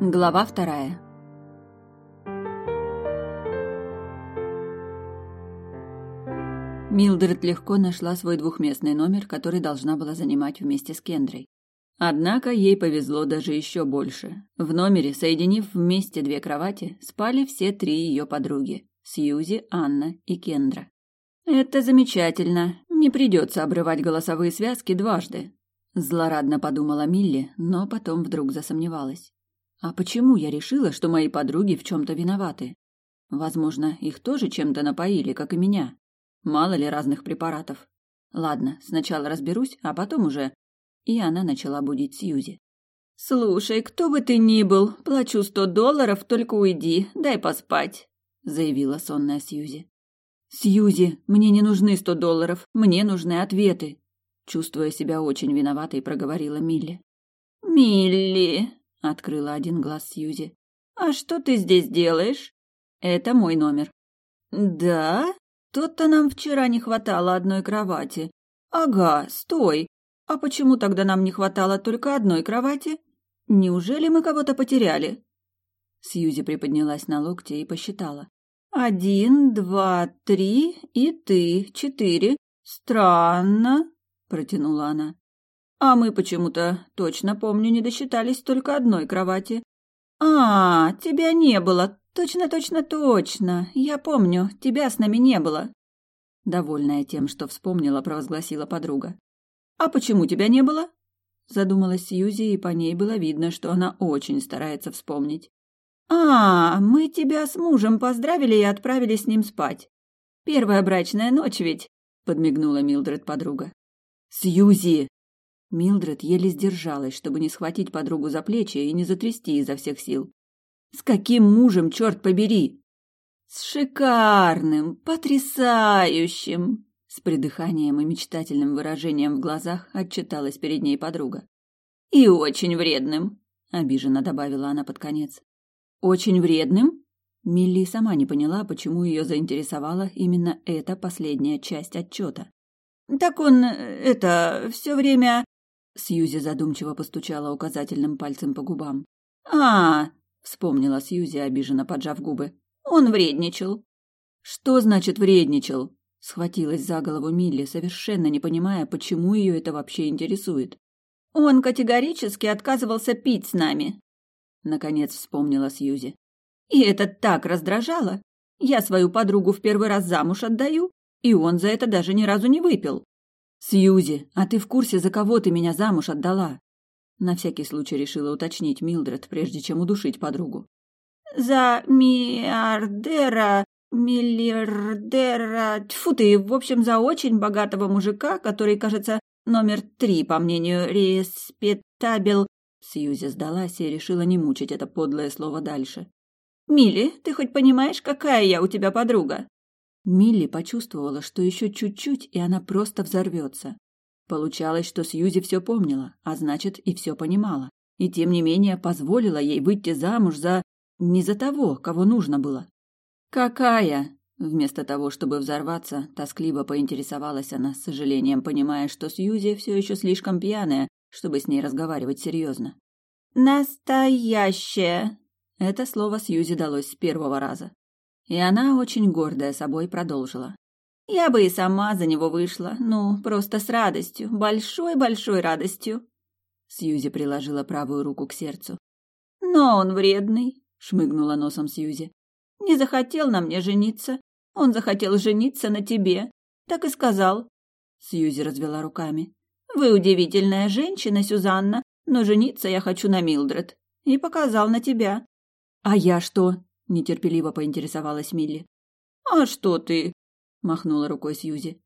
Глава вторая. Милдред легко нашла свой двухместный номер, который должна была занимать вместе с Кендрой. Однако ей повезло даже еще больше. В номере, соединив вместе две кровати, спали все три ее подруги – Сьюзи, Анна и Кендра. «Это замечательно. Не придется обрывать голосовые связки дважды», – злорадно подумала Милли, но потом вдруг засомневалась. «А почему я решила, что мои подруги в чем-то виноваты? Возможно, их тоже чем-то напоили, как и меня. Мало ли разных препаратов. Ладно, сначала разберусь, а потом уже и она начала будить Сьюзи. «Слушай, кто бы ты ни был, плачу сто долларов, только уйди, дай поспать», — заявила сонная Сьюзи. «Сьюзи, мне не нужны сто долларов, мне нужны ответы», — чувствуя себя очень виноватой, проговорила Милли. «Милли», — открыла один глаз Сьюзи, — «а что ты здесь делаешь?» «Это мой номер». «Да? Тут-то нам вчера не хватало одной кровати. Ага, стой, а почему тогда нам не хватало только одной кровати? Неужели мы кого-то потеряли? Сьюзи приподнялась на локте и посчитала. Один, два, три и ты, четыре. Странно, протянула она. А мы почему-то, точно помню, не досчитались только одной кровати. А, тебя не было. Точно, точно, точно. Я помню, тебя с нами не было. Довольная тем, что вспомнила, провозгласила подруга. «А почему тебя не было?» Задумалась Сьюзи, и по ней было видно, что она очень старается вспомнить. «А, мы тебя с мужем поздравили и отправили с ним спать. Первая брачная ночь ведь?» — подмигнула Милдред подруга. «Сьюзи!» Милдред еле сдержалась, чтобы не схватить подругу за плечи и не затрясти изо всех сил. «С каким мужем, черт побери?» «С шикарным, потрясающим!» С придыханием и мечтательным выражением в глазах отчиталась перед ней подруга. «И очень вредным», — обиженно добавила она под конец. «Очень вредным?» Милли сама не поняла, почему ее заинтересовала именно эта последняя часть отчета. «Так он, это, все время...» Сьюзи задумчиво постучала указательным пальцем по губам. «А, — вспомнила Сьюзи, обиженно поджав губы. «Он вредничал». «Что значит вредничал?» Схватилась за голову Милли, совершенно не понимая, почему ее это вообще интересует. «Он категорически отказывался пить с нами», — наконец вспомнила Сьюзи. «И это так раздражало. Я свою подругу в первый раз замуж отдаю, и он за это даже ни разу не выпил». «Сьюзи, а ты в курсе, за кого ты меня замуж отдала?» На всякий случай решила уточнить Милдред, прежде чем удушить подругу. «За миллиардера миллиардера, тьфу ты, в общем, за очень богатого мужика, который, кажется, номер три, по мнению респектабел. Сьюзи сдалась и решила не мучить это подлое слово дальше. «Милли, ты хоть понимаешь, какая я у тебя подруга?» Милли почувствовала, что еще чуть-чуть, и она просто взорвется. Получалось, что Сьюзи все помнила, а значит, и все понимала. И тем не менее позволила ей выйти замуж за... не за того, кого нужно было. «Какая?» Вместо того, чтобы взорваться, тоскливо поинтересовалась она, с сожалением понимая, что Сьюзи все еще слишком пьяная, чтобы с ней разговаривать серьезно. «Настоящая!» Это слово Сьюзи далось с первого раза. И она, очень гордая собой, продолжила. «Я бы и сама за него вышла, ну, просто с радостью, большой-большой радостью!» Сьюзи приложила правую руку к сердцу. «Но он вредный!» — шмыгнула носом Сьюзи. Не захотел на мне жениться. Он захотел жениться на тебе. Так и сказал. Сьюзи развела руками. Вы удивительная женщина, Сюзанна, но жениться я хочу на Милдред. И показал на тебя. А я что? Нетерпеливо поинтересовалась Милли. А что ты? Махнула рукой Сьюзи.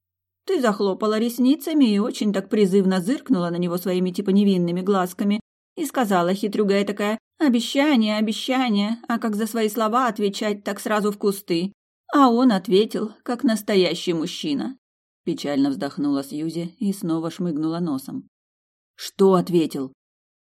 Ты захлопала ресницами и очень так призывно зыркнула на него своими типа невинными глазками и сказала хитрюгая такая Обещание, обещание, а как за свои слова отвечать так сразу в кусты. А он ответил, как настоящий мужчина. Печально вздохнула Сьюзи и снова шмыгнула носом. Что ответил?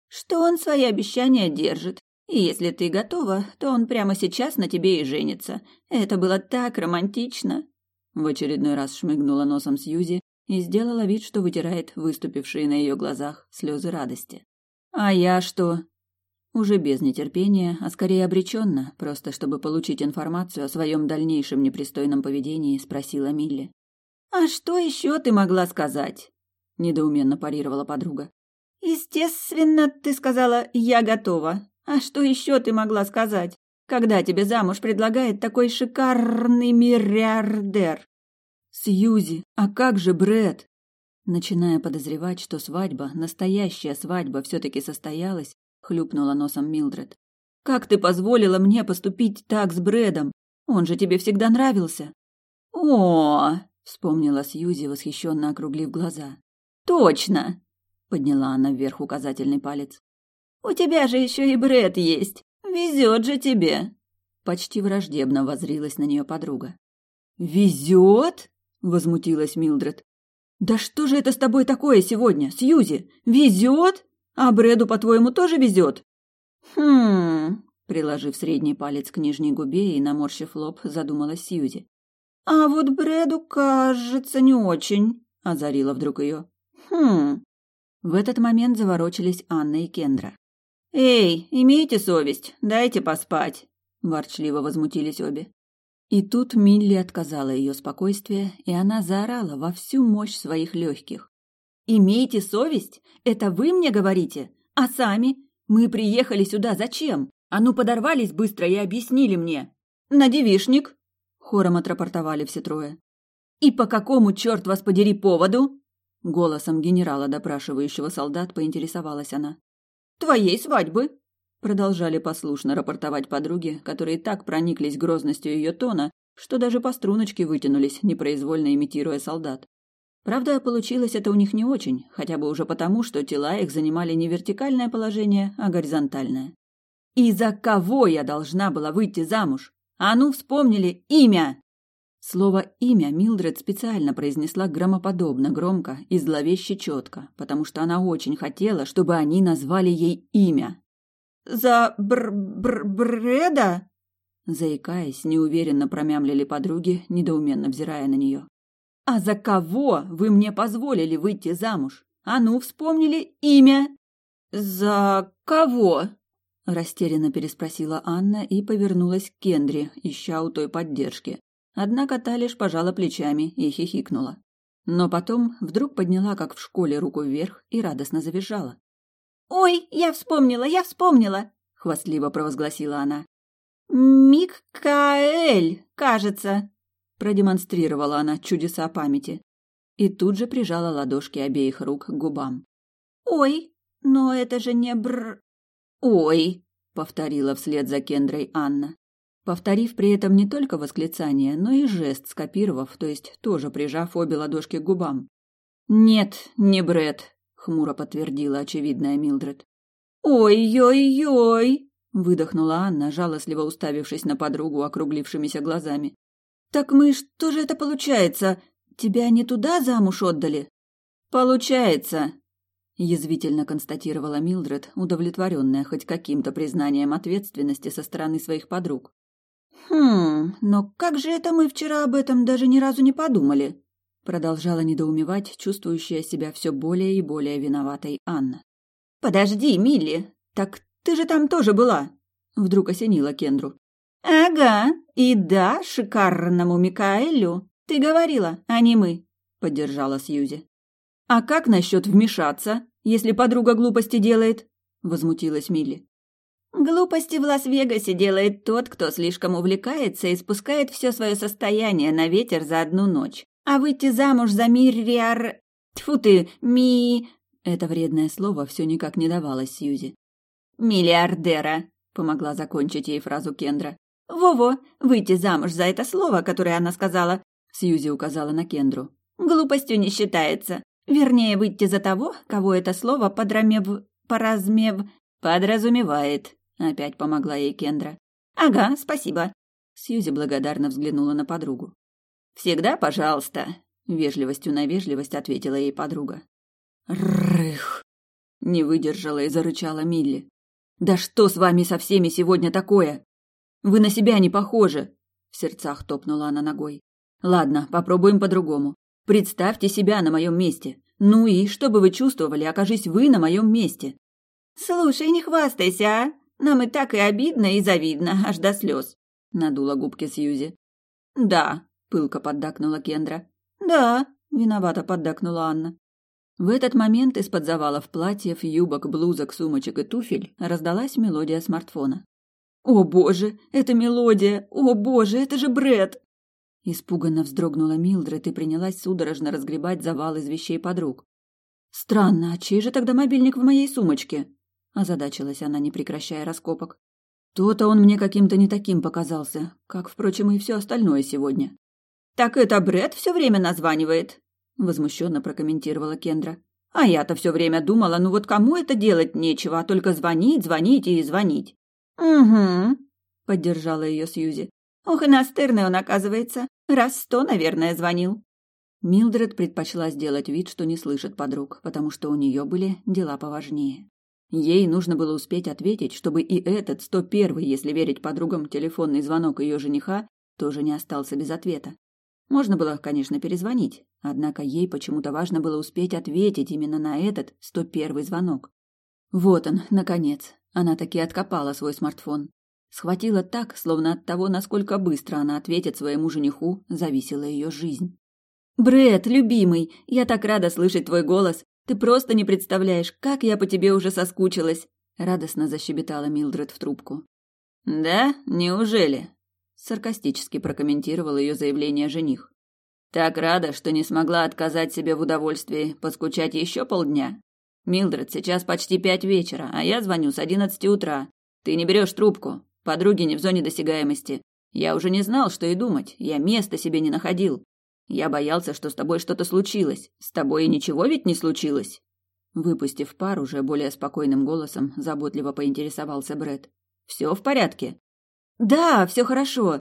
Что он свои обещания держит. Если ты готова, то он прямо сейчас на тебе и женится. Это было так романтично. В очередной раз шмыгнула носом Сьюзи и сделала вид, что вытирает выступившие на ее глазах слезы радости. А я что? Уже без нетерпения, а скорее обреченно, просто чтобы получить информацию о своем дальнейшем непристойном поведении, спросила Милли. «А что еще ты могла сказать?» – недоуменно парировала подруга. «Естественно, ты сказала «я готова». А что еще ты могла сказать, когда тебе замуж предлагает такой шикарный миллиардер?» «Сьюзи, а как же Брэд?» Начиная подозревать, что свадьба, настоящая свадьба, все-таки состоялась, хлюпнула носом Милдред. «Как ты позволила мне поступить так с Брэдом? Он же тебе всегда нравился». «О, вспомнила Сьюзи, восхищенно округлив глаза. Точно, подняла она вверх указательный палец. У тебя же еще и Бред есть. Везет же тебе. Почти враждебно возрилась на нее подруга. Везет? возмутилась Милдред. Да что же это с тобой такое сегодня, Сьюзи? Везет? А Бреду, по-твоему, тоже везет? Хм, приложив средний палец к нижней губе и наморщив лоб, задумалась Сьюзи. «А вот Брэду, кажется, не очень», — озарила вдруг ее. «Хм...» В этот момент заворочились Анна и Кендра. «Эй, имейте совесть, дайте поспать», — ворчливо возмутились обе. И тут Милли отказала ее спокойствие, и она заорала во всю мощь своих легких. «Имейте совесть? Это вы мне говорите? А сами? Мы приехали сюда зачем? А ну подорвались быстро и объяснили мне!» «На девишник!» хором отрапортовали все трое. «И по какому, черт вас подери, поводу?» Голосом генерала, допрашивающего солдат, поинтересовалась она. «Твоей свадьбы!» Продолжали послушно рапортовать подруги, которые так прониклись грозностью ее тона, что даже по струночке вытянулись, непроизвольно имитируя солдат. Правда, получилось это у них не очень, хотя бы уже потому, что тела их занимали не вертикальное положение, а горизонтальное. «И за кого я должна была выйти замуж? А ну, вспомнили имя!» Слово «имя» Милдред специально произнесла громоподобно, громко и зловеще четко, потому что она очень хотела, чтобы они назвали ей имя. «За бр бр бреда?» Заикаясь, неуверенно промямлили подруги, недоуменно взирая на нее. «А за кого вы мне позволили выйти замуж? А ну, вспомнили имя?» «За кого?» Растерянно переспросила Анна и повернулась к Кендри, ища у той поддержки. Однако та лишь пожала плечами и хихикнула. Но потом вдруг подняла, как в школе, руку вверх и радостно завизжала. «Ой, я вспомнила, я вспомнила!» — хвастливо провозгласила она. «Микаэль, кажется!» — продемонстрировала она чудеса памяти. И тут же прижала ладошки обеих рук к губам. «Ой, но это же не бр... «Ой!» — повторила вслед за Кендрой Анна. Повторив при этом не только восклицание, но и жест скопировав, то есть тоже прижав обе ладошки к губам. «Нет, не Бред, хмуро подтвердила очевидная Милдред. «Ой-ой-ой!» — выдохнула Анна, жалостливо уставившись на подругу округлившимися глазами. «Так мы что же это получается? Тебя не туда замуж отдали?» «Получается!» язвительно констатировала Милдред, удовлетворенная хоть каким-то признанием ответственности со стороны своих подруг. Хм, но как же это мы вчера об этом даже ни разу не подумали? продолжала недоумевать, чувствующая себя все более и более виноватой Анна. Подожди, Милли, так ты же там тоже была? Вдруг осенила Кендру. Ага, и да, шикарному Микаэлю. Ты говорила, а не мы, поддержала Сьюзи. А как насчет вмешаться? если подруга глупости делает?» — возмутилась Милли. «Глупости в Лас-Вегасе делает тот, кто слишком увлекается и спускает все свое состояние на ветер за одну ночь. А выйти замуж за мирриар... Тьфу ты, ми...» Это вредное слово все никак не давалось Сьюзи. «Миллиардера», — помогла закончить ей фразу Кендра. «Во-во, выйти замуж за это слово, которое она сказала», — Сьюзи указала на Кендру. «Глупостью не считается. Вернее, выйти за того, кого это слово подрамев... поразмев... подразумевает. Опять помогла ей Кендра. Ага, спасибо. Сьюзи благодарно взглянула на подругу. Всегда, пожалуйста. Вежливостью на вежливость ответила ей подруга. Рых! Не выдержала и зарычала Милли. Да что с вами со всеми сегодня такое? Вы на себя не похожи. В сердцах топнула она ногой. Ладно, попробуем по-другому. Представьте себя на моем месте. Ну и что бы вы чувствовали, окажись вы на моем месте? Слушай, не хвастайся, а? Нам и так и обидно, и завидно, аж до слез», — надула губки Сьюзи. «Да», — пылко поддакнула Кендра. «Да», — виновато поддакнула Анна. В этот момент из-под завалов платьев, юбок, блузок, сумочек и туфель раздалась мелодия смартфона. «О боже, это мелодия! О боже, это же Бред! Испуганно вздрогнула Милдред и принялась судорожно разгребать завал из вещей подруг. «Странно, а чей же тогда мобильник в моей сумочке?» Озадачилась она, не прекращая раскопок. «То-то он мне каким-то не таким показался, как, впрочем, и все остальное сегодня». «Так это Бред все время названивает?» Возмущенно прокомментировала Кендра. «А я-то все время думала, ну вот кому это делать нечего, а только звонить, звонить и звонить». «Угу», — поддержала ее Сьюзи. «Ох и настырный он, оказывается. Раз сто, наверное, звонил». Милдред предпочла сделать вид, что не слышит подруг, потому что у нее были дела поважнее. Ей нужно было успеть ответить, чтобы и этот, сто первый, если верить подругам, телефонный звонок ее жениха тоже не остался без ответа. Можно было, конечно, перезвонить, однако ей почему-то важно было успеть ответить именно на этот, сто первый звонок. Вот он, наконец. Она таки откопала свой смартфон. Схватила так, словно от того, насколько быстро она ответит своему жениху, зависела ее жизнь. Бред, любимый, я так рада слышать твой голос. Ты просто не представляешь, как я по тебе уже соскучилась, радостно защебетала Милдред в трубку. Да, неужели? саркастически прокомментировал ее заявление жених. Так рада, что не смогла отказать себе в удовольствии поскучать еще полдня. Милдред, сейчас почти пять вечера, а я звоню с одиннадцати утра. Ты не берешь трубку. Подруги не в зоне досягаемости. Я уже не знал, что и думать. Я места себе не находил. Я боялся, что с тобой что-то случилось. С тобой и ничего ведь не случилось. Выпустив пар уже более спокойным голосом, заботливо поинтересовался Бред. Все в порядке? Да, все хорошо,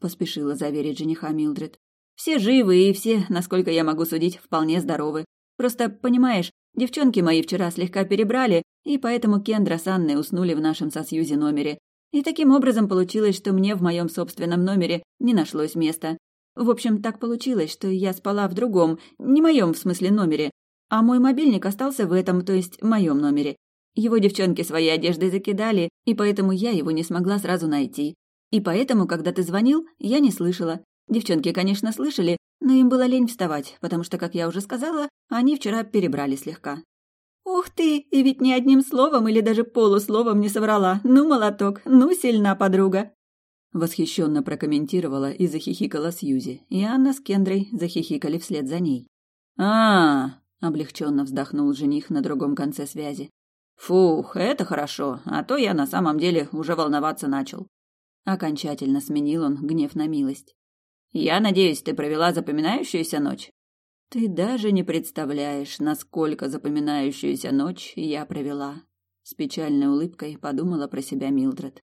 поспешила заверить жениха Милдред. Все живы и все, насколько я могу судить, вполне здоровы. Просто, понимаешь, девчонки мои вчера слегка перебрали, и поэтому Кендра с Анной уснули в нашем со номере. И таким образом получилось, что мне в моем собственном номере не нашлось места. В общем, так получилось, что я спала в другом, не моем в смысле номере, а мой мобильник остался в этом, то есть моем номере. Его девчонки своей одеждой закидали, и поэтому я его не смогла сразу найти. И поэтому, когда ты звонил, я не слышала. Девчонки, конечно, слышали, но им было лень вставать, потому что, как я уже сказала, они вчера перебрали слегка. «Ух ты! И ведь ни одним словом или даже полусловом не соврала. Ну, молоток, ну, сильна подруга!» Восхищенно прокомментировала и захихикала Сьюзи, и Анна с Кендрой захихикали вслед за ней. а, облегченно вздохнул жених на другом конце связи. «Фух, это хорошо, а то я на самом деле уже волноваться начал». Окончательно сменил он гнев на милость. «Я надеюсь, ты провела запоминающуюся ночь?» Ты даже не представляешь, насколько запоминающуюся ночь я провела. С печальной улыбкой подумала про себя Милдред.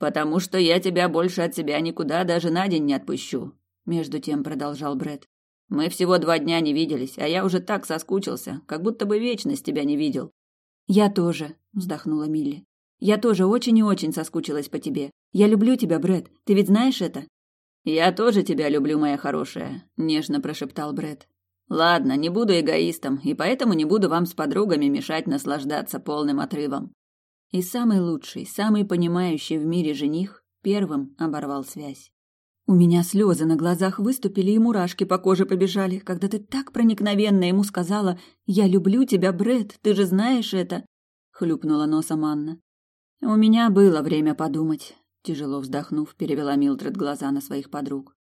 Потому что я тебя больше от себя никуда даже на день не отпущу, между тем продолжал Бред. Мы всего два дня не виделись, а я уже так соскучился, как будто бы вечность тебя не видел. Я тоже, вздохнула Милли. Я тоже очень и очень соскучилась по тебе. Я люблю тебя, Бред. Ты ведь знаешь это? Я тоже тебя люблю, моя хорошая, нежно прошептал Бред. Ладно, не буду эгоистом, и поэтому не буду вам с подругами мешать наслаждаться полным отрывом. И самый лучший, самый понимающий в мире жених первым оборвал связь. У меня слезы на глазах выступили и мурашки по коже побежали, когда ты так проникновенно ему сказала «Я люблю тебя, Бред, ты же знаешь это!» — хлюпнула носом Анна. «У меня было время подумать», — тяжело вздохнув, перевела Милдред глаза на своих подруг.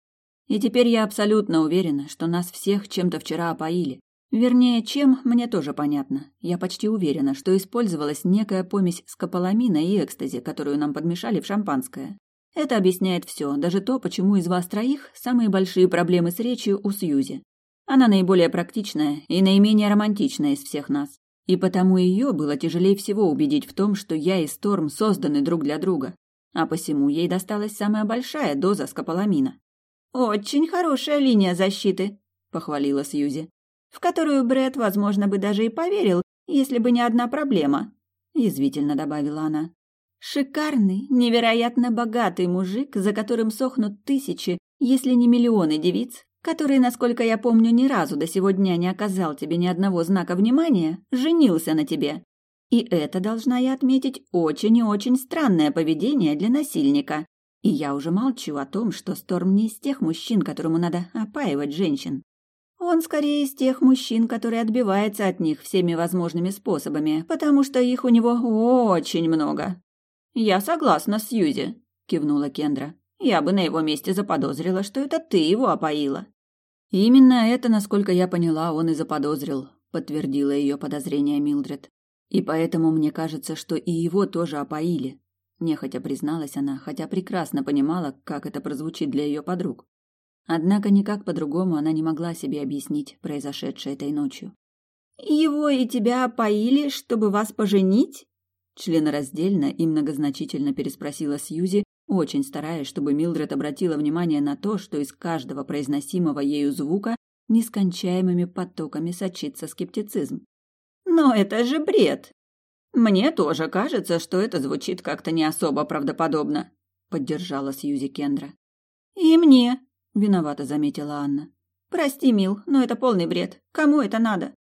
И теперь я абсолютно уверена, что нас всех чем-то вчера опоили. Вернее, чем, мне тоже понятно. Я почти уверена, что использовалась некая помесь скополамина и экстази, которую нам подмешали в шампанское. Это объясняет все, даже то, почему из вас троих самые большие проблемы с речью у Сьюзи. Она наиболее практичная и наименее романтичная из всех нас. И потому ее было тяжелее всего убедить в том, что я и Сторм созданы друг для друга. А посему ей досталась самая большая доза скополамина. «Очень хорошая линия защиты», — похвалила Сьюзи, «в которую Бред, возможно, бы даже и поверил, если бы не одна проблема», — язвительно добавила она. «Шикарный, невероятно богатый мужик, за которым сохнут тысячи, если не миллионы девиц, который, насколько я помню, ни разу до сего дня не оказал тебе ни одного знака внимания, женился на тебе. И это, должна я отметить, очень и очень странное поведение для насильника. И я уже молчу о том, что Сторм не из тех мужчин, которому надо опаивать женщин. Он скорее из тех мужчин, которые отбиваются от них всеми возможными способами, потому что их у него очень много. «Я согласна с Юзи», — кивнула Кендра. «Я бы на его месте заподозрила, что это ты его опоила». «Именно это, насколько я поняла, он и заподозрил», — подтвердила ее подозрение Милдред. «И поэтому мне кажется, что и его тоже опоили», — нехотя призналась она, хотя прекрасно понимала, как это прозвучит для ее подруг. Однако никак по-другому она не могла себе объяснить произошедшее этой ночью. «Его и тебя опоили, чтобы вас поженить?» Членораздельно и многозначительно переспросила Сьюзи, очень стараясь, чтобы Милдред обратила внимание на то, что из каждого произносимого ею звука нескончаемыми потоками сочится скептицизм. «Но это же бред!» «Мне тоже кажется, что это звучит как-то не особо правдоподобно», — поддержала Сьюзи Кендра. «И мне», — виновато заметила Анна. «Прости, Мил, но это полный бред. Кому это надо?»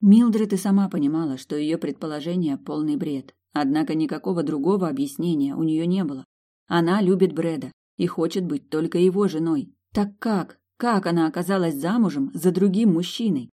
Милдред и сама понимала, что ее предположение – полный бред. Однако никакого другого объяснения у нее не было. Она любит Брэда и хочет быть только его женой. Так как? Как она оказалась замужем за другим мужчиной?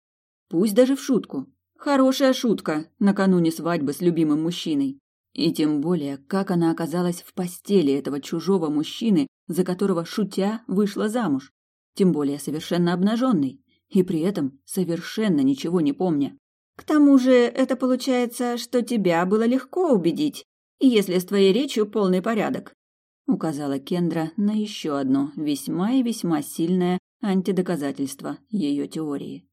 Пусть даже в шутку. Хорошая шутка накануне свадьбы с любимым мужчиной. И тем более, как она оказалась в постели этого чужого мужчины, за которого, шутя, вышла замуж. Тем более совершенно обнаженной. И при этом совершенно ничего не помня. К тому же это получается, что тебя было легко убедить, если с твоей речью полный порядок. Указала Кендра на еще одно весьма и весьма сильное антидоказательство ее теории.